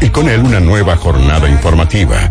y con él una nueva jornada informativa.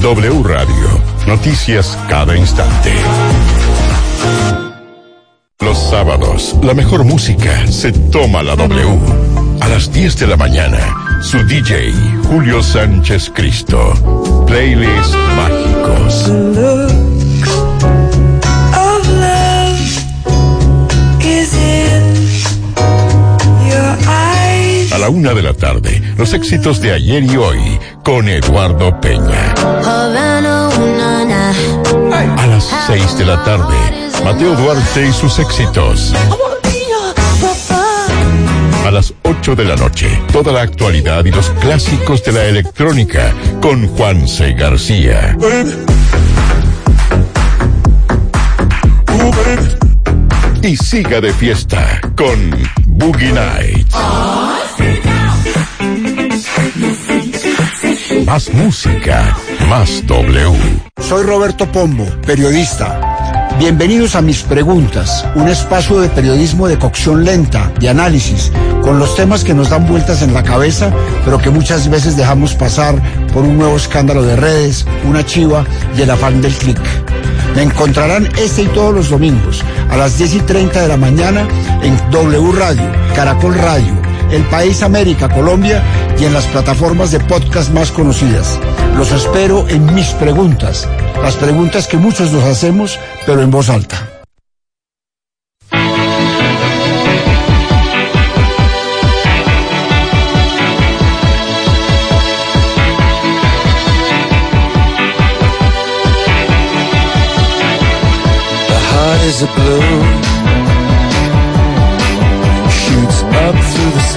W Radio, noticias cada instante. Los sábados, la mejor música se toma la W. A las 10 de la mañana, su DJ, Julio Sánchez Cristo. Playlist mágicos. La una de la tarde, los éxitos de ayer y hoy con Eduardo Peña. A las seis de la tarde, Mateo Duarte y sus éxitos. A las 8 de la noche, toda la actualidad y los clásicos de la electrónica con Juan C. García. Y siga de fiesta con Boogie Nights. Más música, más W. Soy Roberto Pombo, periodista. Bienvenidos a Mis Preguntas, un espacio de periodismo de cocción lenta, de análisis, con los temas que nos dan vueltas en la cabeza, pero que muchas veces dejamos pasar por un nuevo escándalo de redes, una chiva y el afán del clic. Me encontrarán este y todos los domingos a las 10 y 30 de la mañana en W Radio, Caracol Radio, El País América, Colombia y en las plataformas de podcast más conocidas. Los espero en mis preguntas, las preguntas que muchos nos hacemos, pero en voz alta.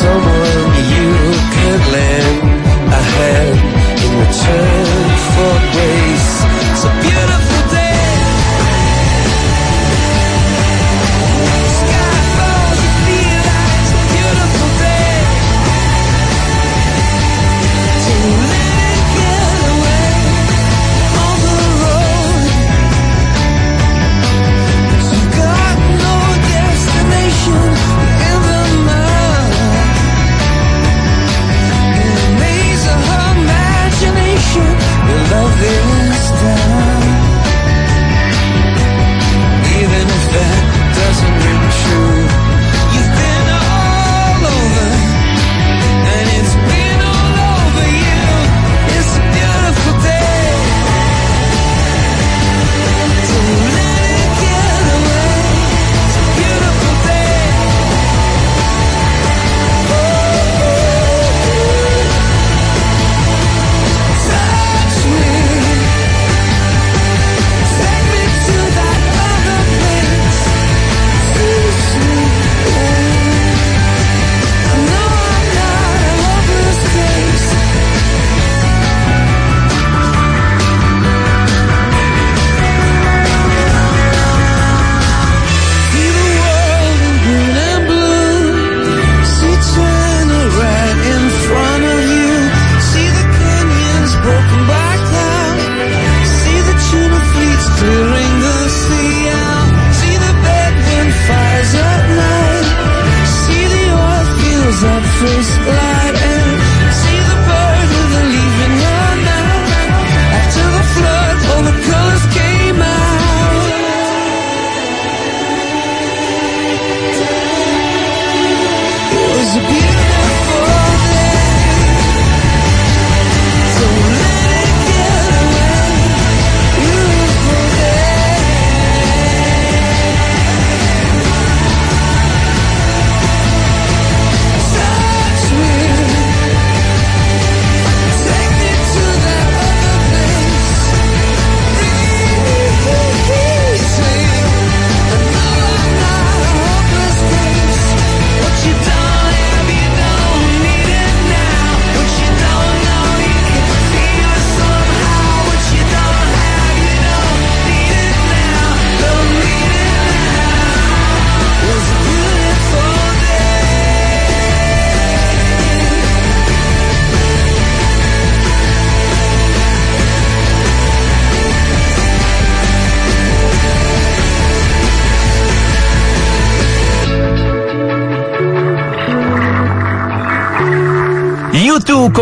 someone you could lend a hand in return for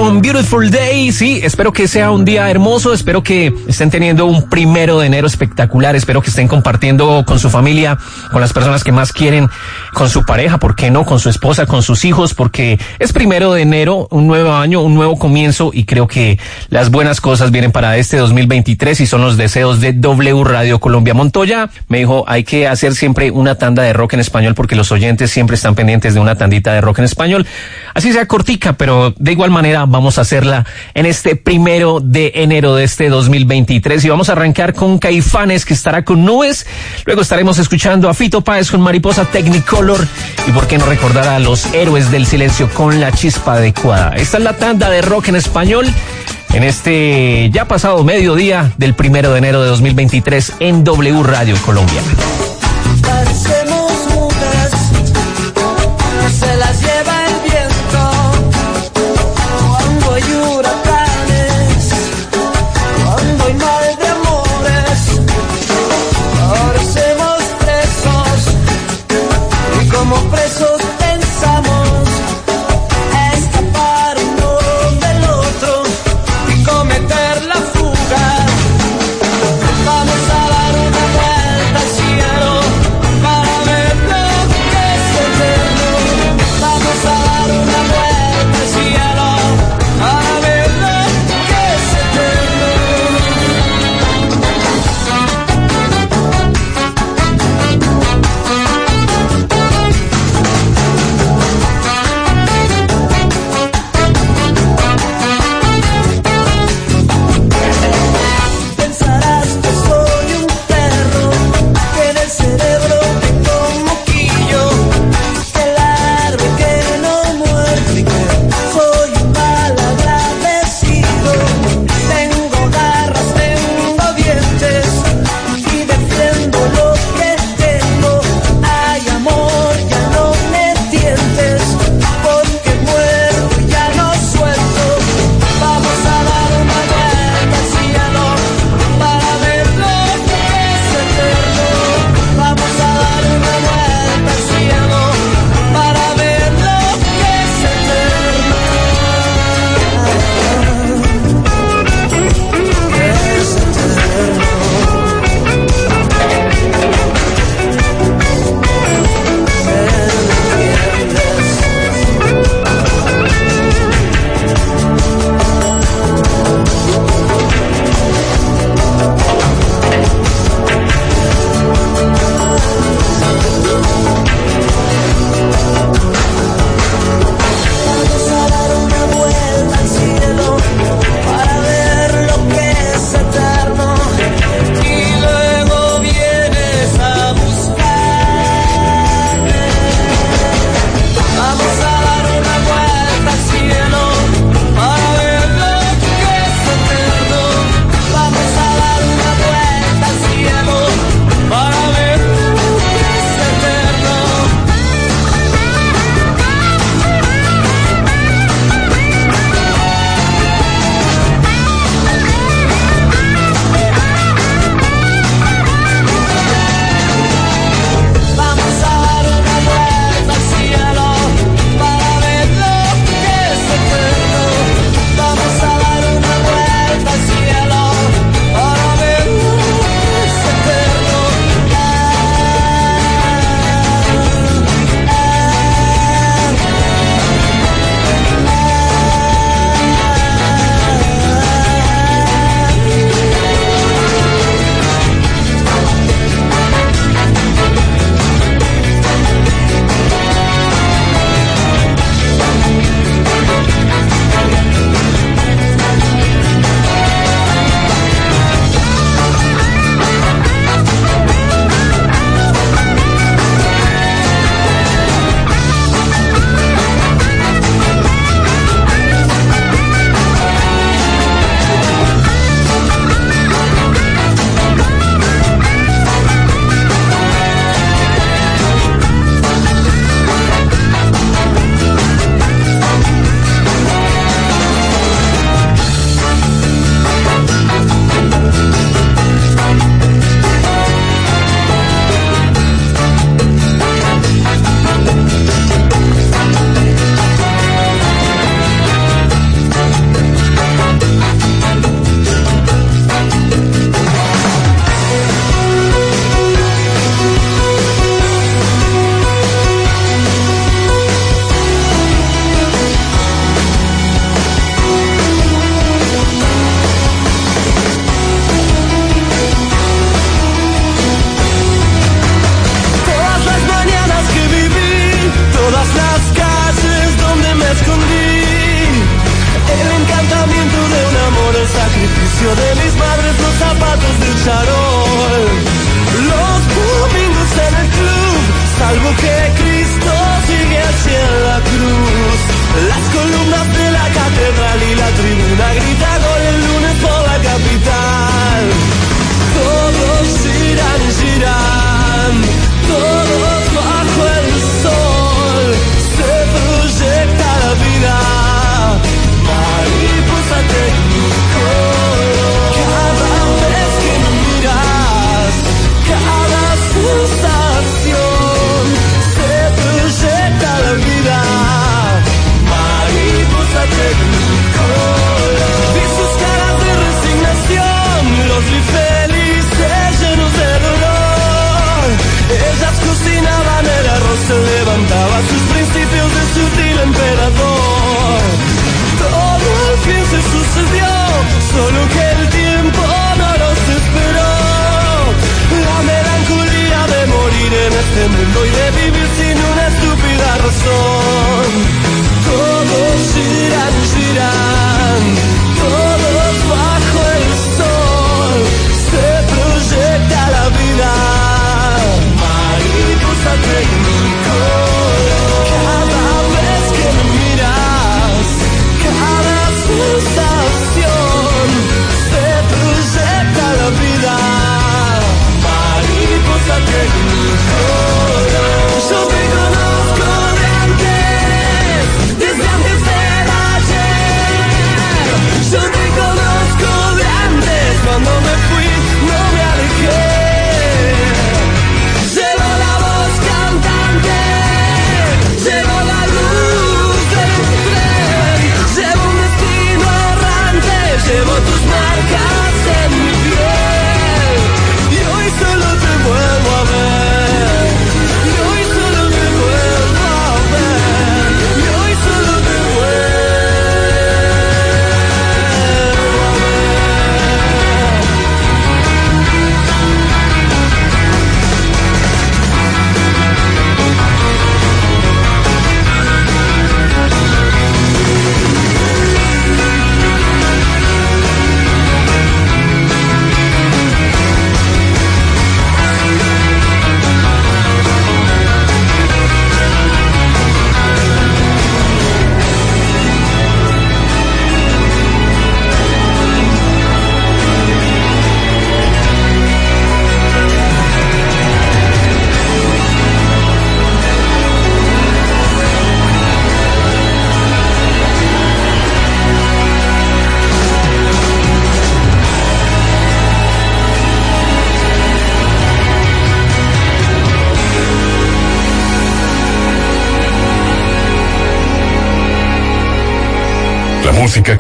con Beautiful Day. Sí, espero que sea un día hermoso. Espero que estén teniendo un primero de enero espectacular. Espero que estén compartiendo con su familia, con las personas que más quieren, con su pareja, ¿por qué no? Con su esposa, con sus hijos, porque es primero de enero, un nuevo año, un nuevo comienzo y creo que las buenas cosas vienen para este 2023 y son los deseos de W Radio Colombia. Montoya me dijo, hay que hacer siempre una tanda de rock en español porque los oyentes siempre están pendientes de una tandita de rock en español. Así sea cortica, pero de igual manera vamos a hacerla en este primero de enero de este 2023 y vamos a arrancar con Caifanes que estará con nubes. Luego estaremos escuchando a Fito Páez con Mariposa Technicolor y por qué no recordar a los héroes del silencio con la chispa adecuada. Esta es la tanda de rock en español en este ya pasado mediodía del primero de enero de 2023 en W Radio Colombia.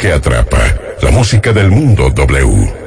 Que atrapa, la música del mundo W.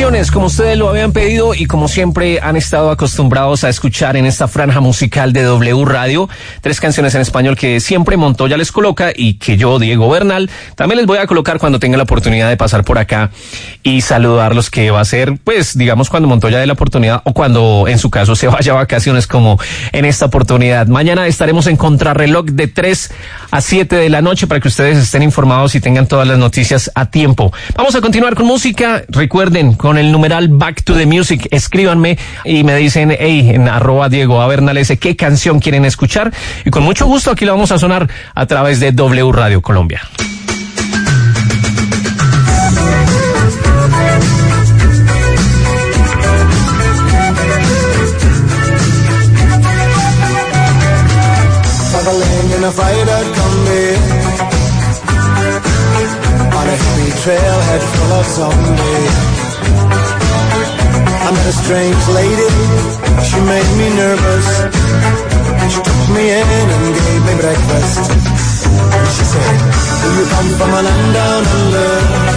canciones, como ustedes lo habían pedido y como siempre han estado acostumbrados a escuchar en esta franja musical de W Radio. Tres canciones en español que siempre Montoya les coloca y que yo, Diego Bernal, también les voy a colocar cuando tenga la oportunidad de pasar por acá y saludarlos, que va a ser, pues, digamos, cuando Montoya dé la oportunidad o cuando, en su caso, se vaya a vacaciones como en esta oportunidad. Mañana estaremos en contrarreloj de 3 a 7 de la noche para que ustedes estén informados y tengan todas las noticias a tiempo. Vamos a continuar con música. Recuerden, con el numeral Back to the Music, escríbanme y me dicen, hey, en arroba Diego Abernalese, qué canción quieren escuchar. Y con mucho gusto aquí lo vamos a sonar a través de W Radio Colombia. I met a strange lady, she made me nervous. She took me in and gave me breakfast. She said, do you come from a land down under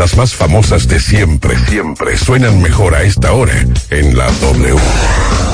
las más famosas de siempre, siempre, suenan mejor a esta hora en la W.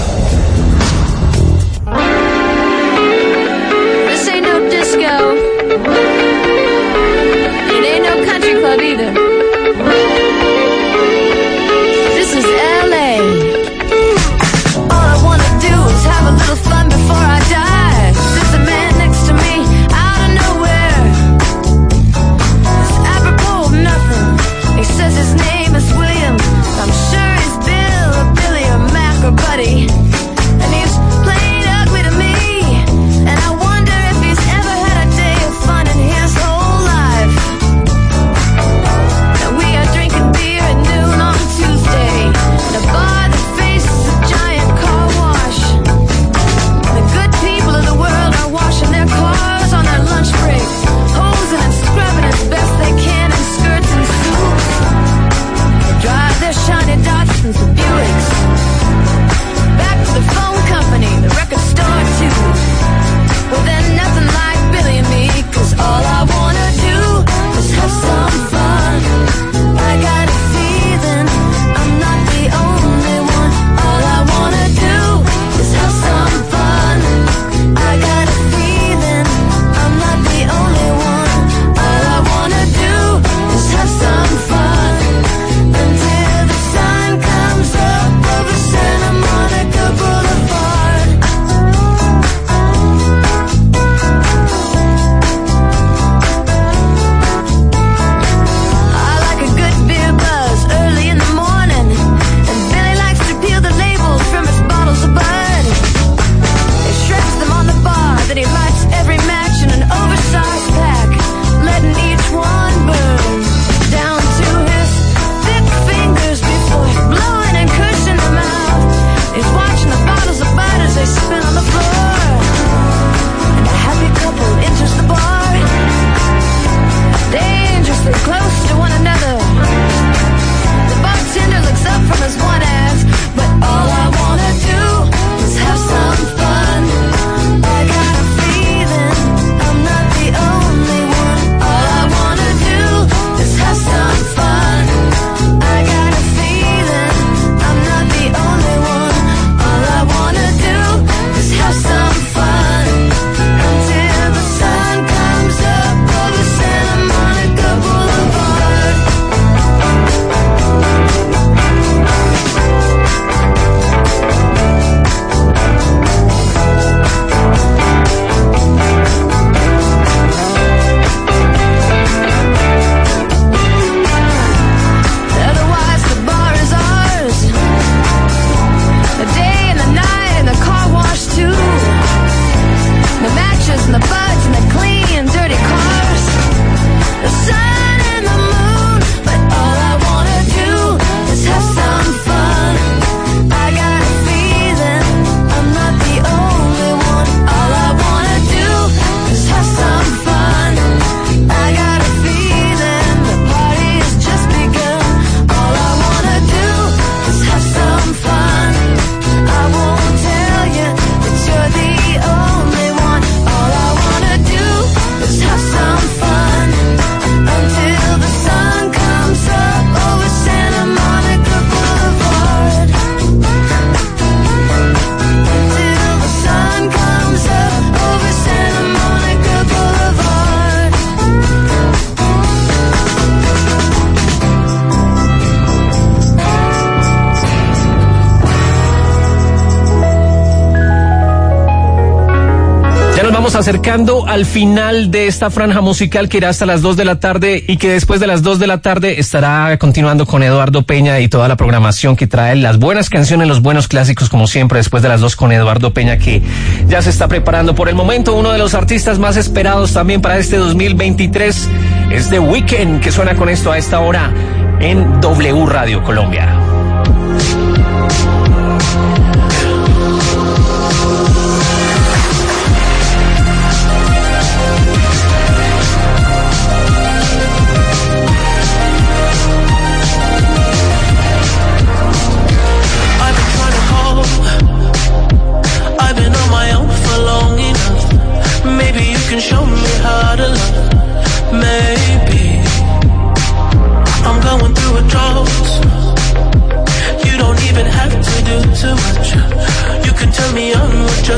acercando al final de esta franja musical que irá hasta las dos de la tarde y que después de las dos de la tarde estará continuando con Eduardo Peña y toda la programación que trae las buenas canciones, los buenos clásicos como siempre después de las dos con Eduardo Peña que ya se está preparando por el momento. Uno de los artistas más esperados también para este 2023 es The Weeknd que suena con esto a esta hora en W Radio Colombia.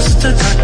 just a touch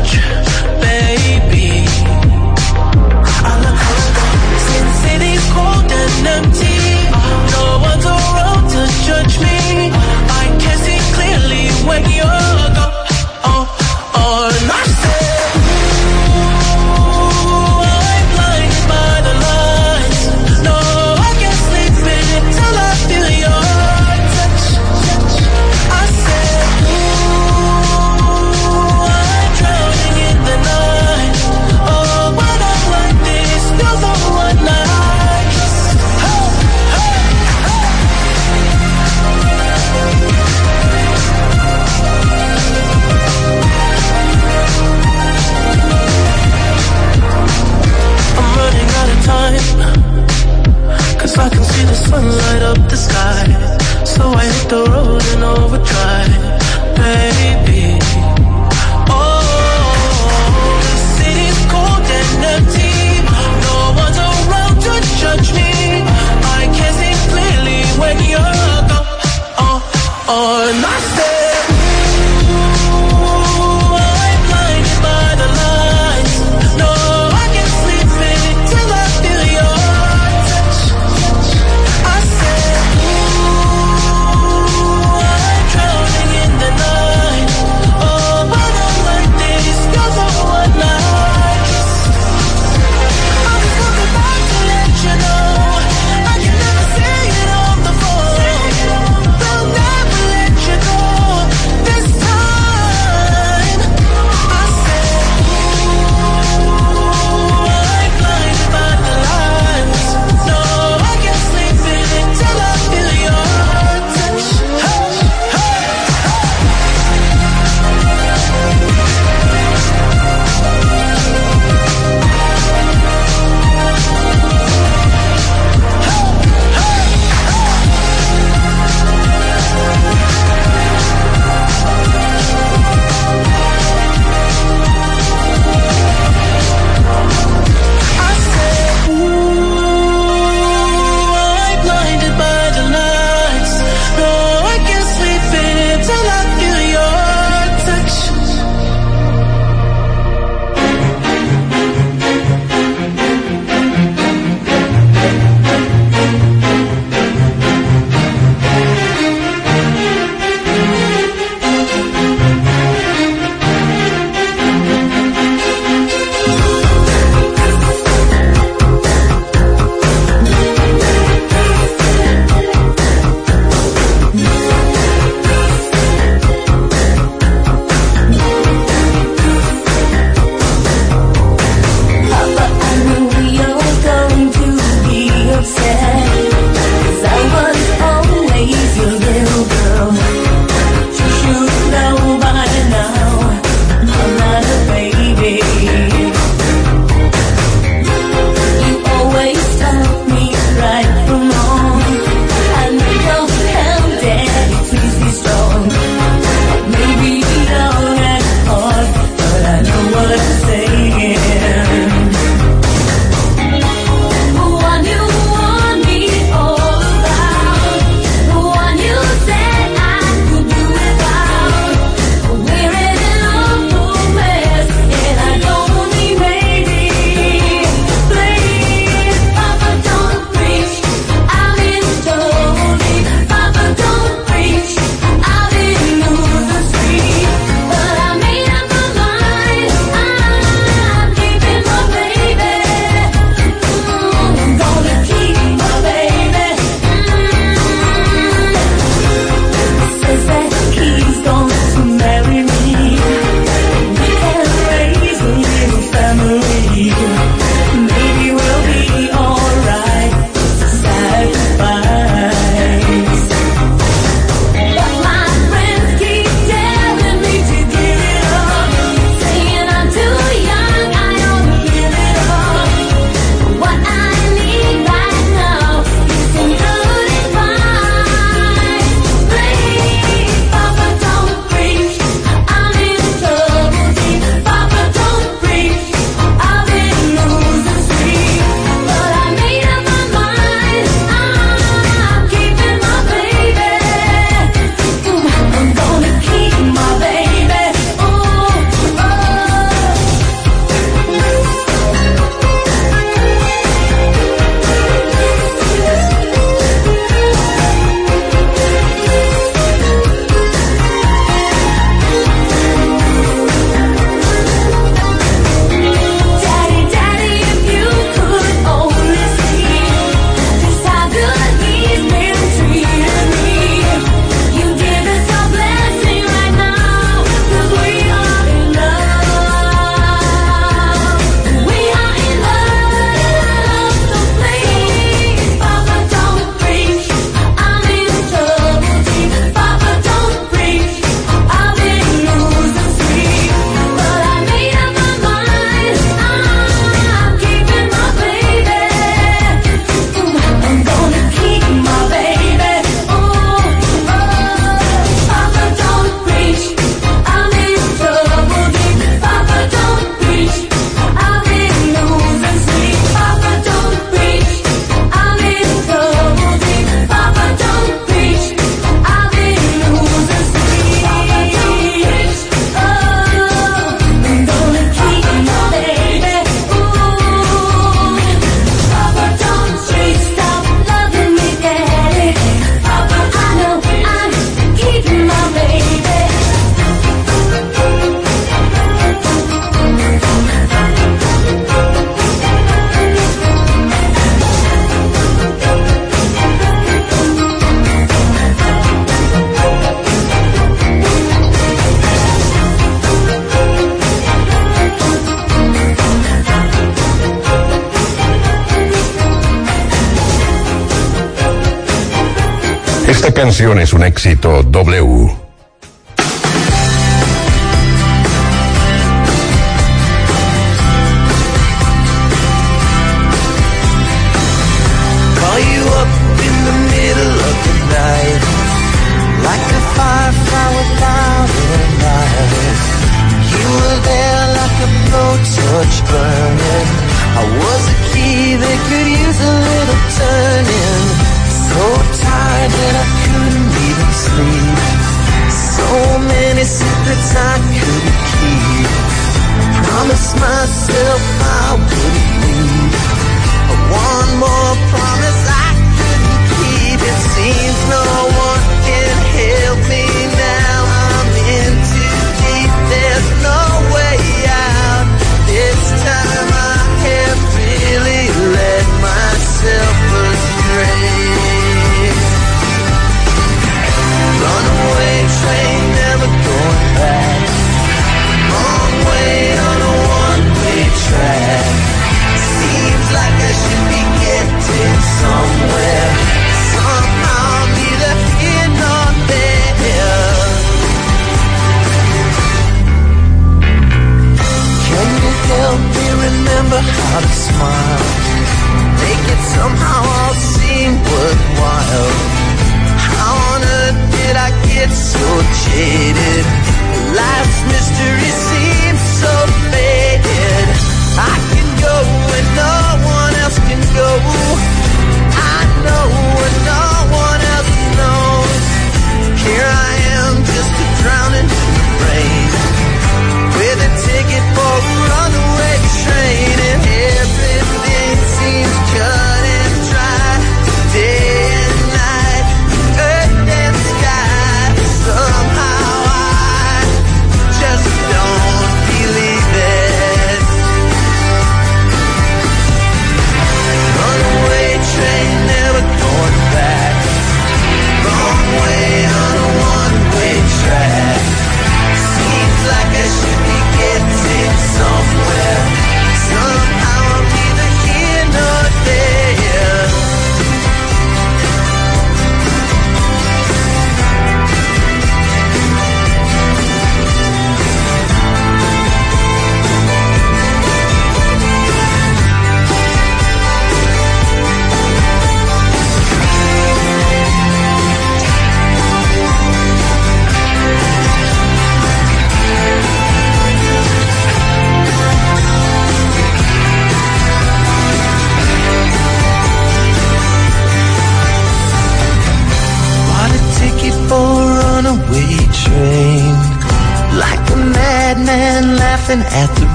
canción es un éxito W.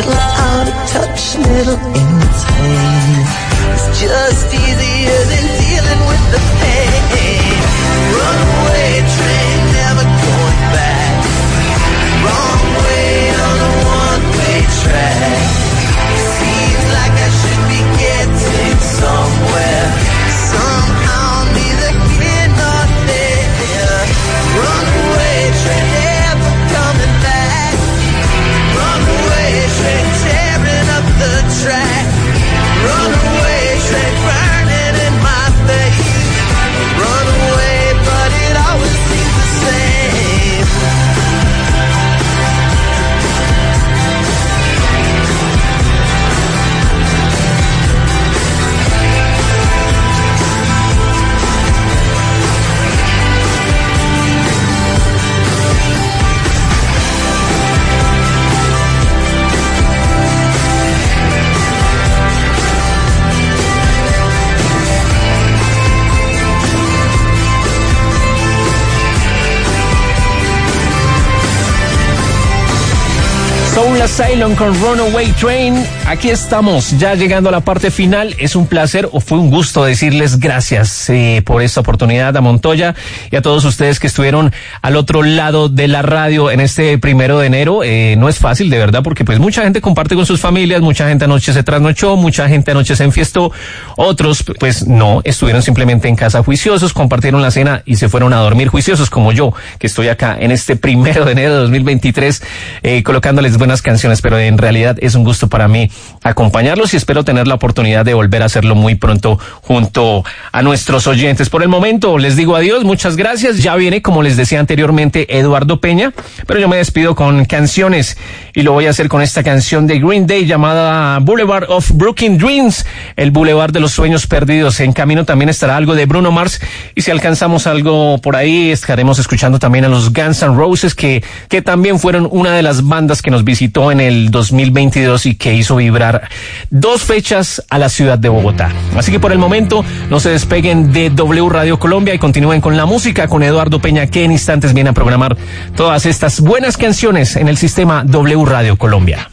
little out of touch, little insane. It's just easier. Asylum con Runaway Train. Aquí estamos, ya llegando a la parte final. Es un placer o fue un gusto decirles gracias eh, por esta oportunidad a Montoya y a todos ustedes que estuvieron al otro lado de la radio en este primero de enero. Eh, no es fácil, de verdad, porque pues mucha gente comparte con sus familias, mucha gente anoche se trasnochó, mucha gente anoche se enfiestó, otros pues no, estuvieron simplemente en casa juiciosos, compartieron la cena y se fueron a dormir juiciosos como yo, que estoy acá en este primero de enero de 2023 eh, colocándoles buenas canciones, pero en realidad es un gusto para mí acompañarlos y espero tener la oportunidad de volver a hacerlo muy pronto junto a nuestros oyentes. Por el momento les digo adiós, muchas gracias. Ya viene, como les decía anteriormente, Eduardo Peña, pero yo me despido con canciones y lo voy a hacer con esta canción de Green Day llamada Boulevard of Broken Dreams, el Boulevard de los Sueños Perdidos. En camino también estará algo de Bruno Mars y si alcanzamos algo por ahí estaremos escuchando también a los Guns N' Roses que, que también fueron una de las bandas que nos visitó en el 2022 y que hizo dos fechas a la ciudad de Bogotá. Así que por el momento no se despeguen de W Radio Colombia y continúen con la música con Eduardo Peña que en instantes viene a programar todas estas buenas canciones en el sistema W Radio Colombia.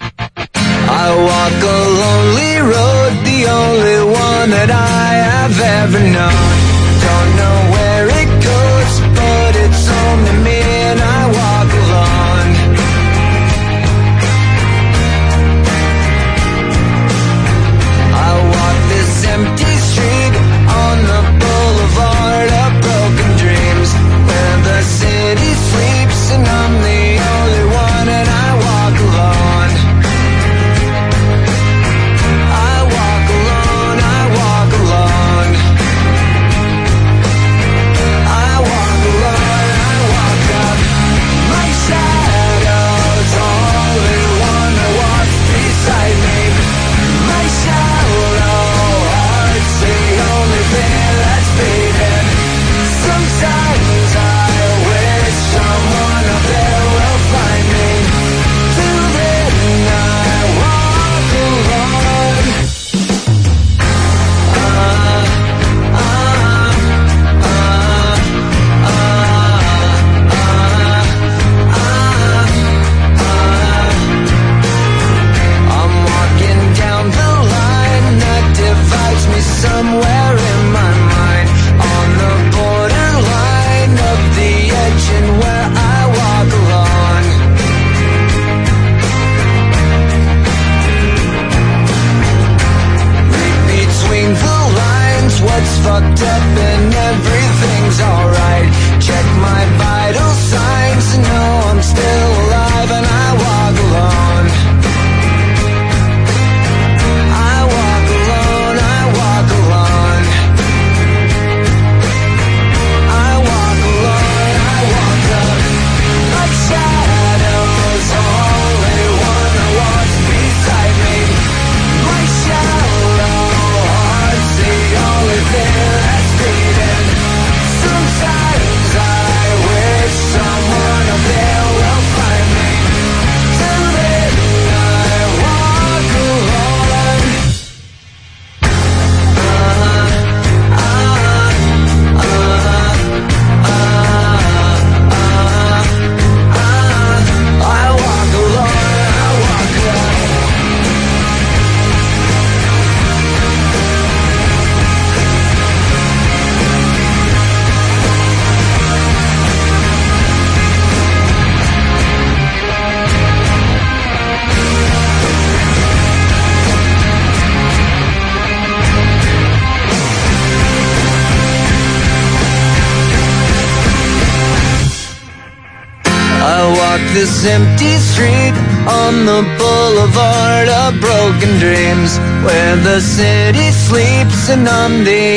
The city sleeps and I'm the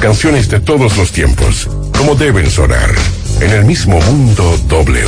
canciones de todos los tiempos, como deben sonar, en el mismo mundo W.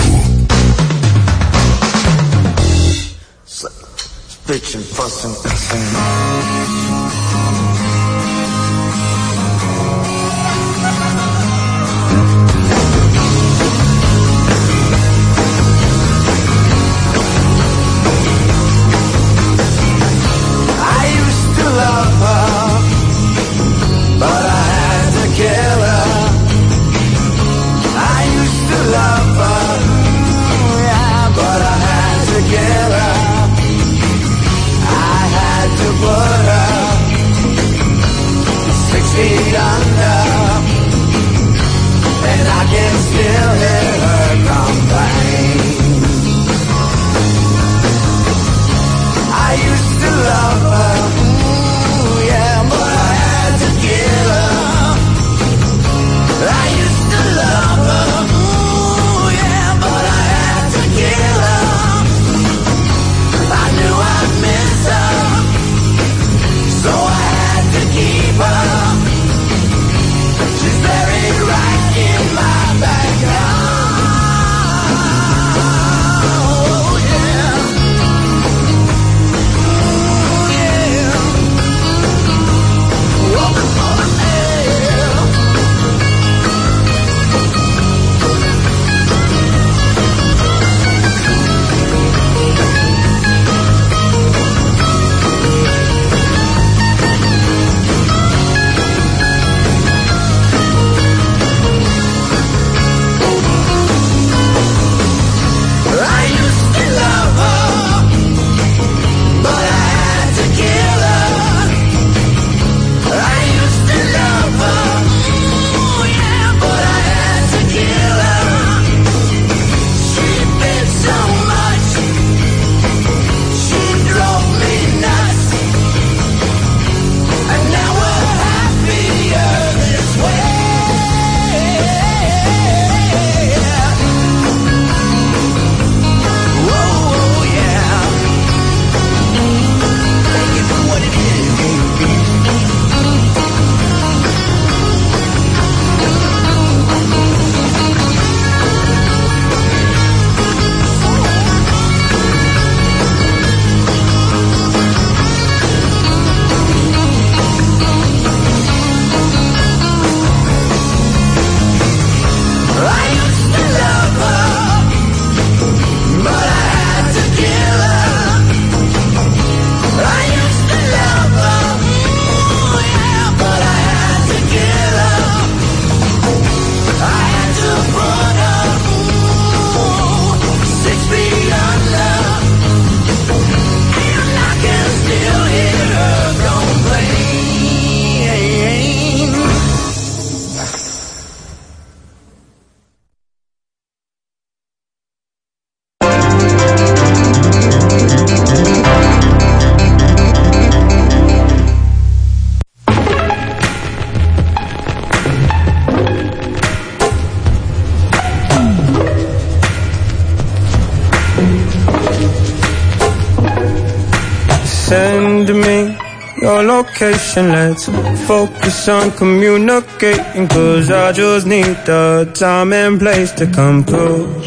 location, let's focus on communicating. Cause I just need the time and place to come through.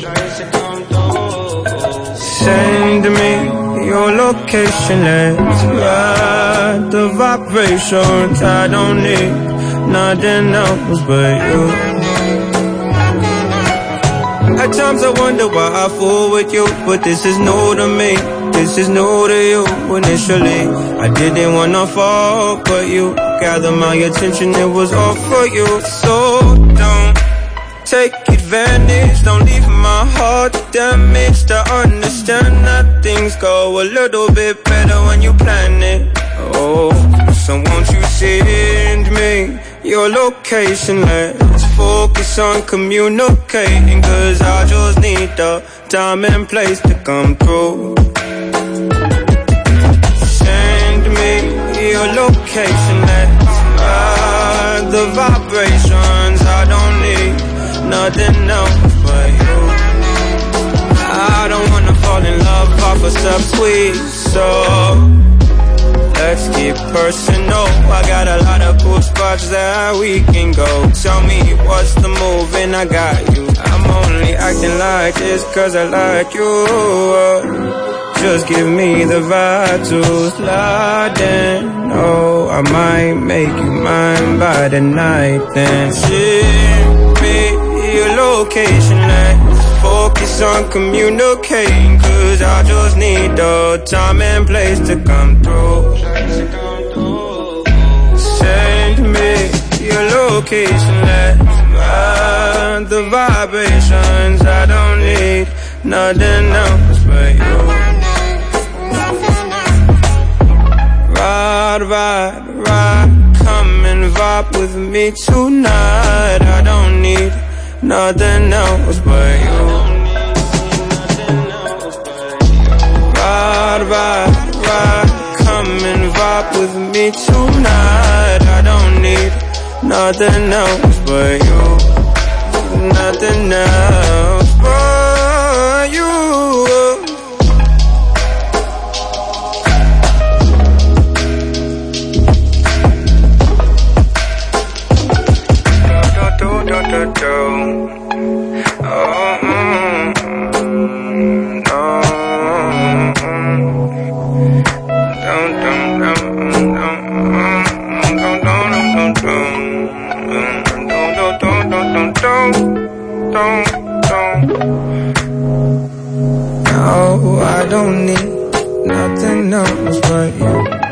Send me your location, let's ride the vibrations. I don't need nothing else but you. At times I wonder why I fool with you, but this is new to me. This is new to you. Initially, I didn't wanna fall, but you gathered my attention. It was all for you, so don't take advantage. Don't leave my heart damaged. I understand that things go a little bit better when you plan it. Oh, so won't you send me your location? Let's focus on communicating. Cause I just need the time and place to come through. Your location. Let's ride uh, the vibrations. I don't need nothing else but you. I don't wanna fall in love off a subtweet, so let's get personal. I got a lot of cool spots that we can go. Tell me what's the move, and I got you. I'm only acting like this cause I like you. Just give me the vibe to slide in. Oh, I might make you mine by the night. Then send me your location. Let's focus on communicating. Cause I just need the time and place to come through. Send me your location. Let's ride the vibrations. I don't need nothing else but you. Ride, ride, ride, come and vibe with me tonight. I don't need nothing else but you. Ride, ride, ride, come and vibe with me tonight. I don't need nothing else but you. Nothing else Don't need nothing else but you.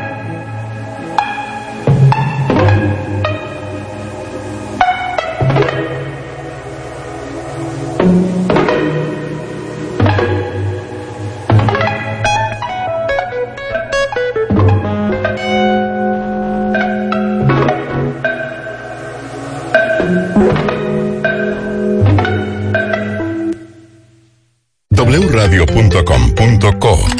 wradio.com.co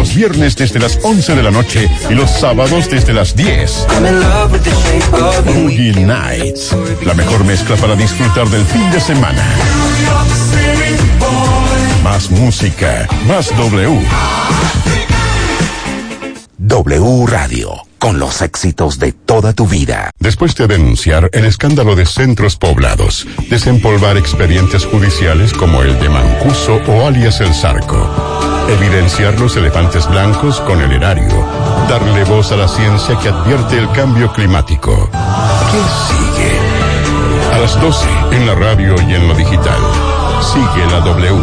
Los viernes desde las 11 de la noche y los sábados desde las 10. Boogie Nights. La mejor mezcla para disfrutar del fin de semana. Más música, más W. W Radio, con los éxitos de toda tu vida. Después de denunciar el escándalo de centros poblados, desempolvar expedientes judiciales como el de Mancuso o alias El Zarco, evidenciar los elefantes blancos con el erario, darle voz a la ciencia que advierte el cambio climático. ¿Qué sigue? A las 12 en la radio y en lo digital. Sigue la W.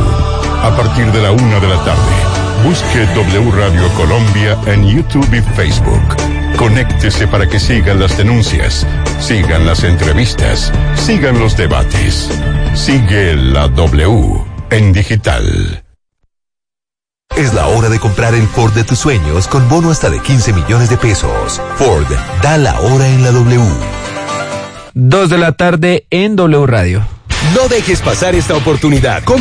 A partir de la una de la tarde. Busque W Radio Colombia en YouTube y Facebook. Conéctese para que sigan las denuncias, sigan las entrevistas, sigan los debates. Sigue la W en digital. Es la hora de comprar el Ford de tus sueños con bono hasta de 15 millones de pesos. Ford, da la hora en la W. Dos de la tarde en W Radio. No dejes pasar esta oportunidad.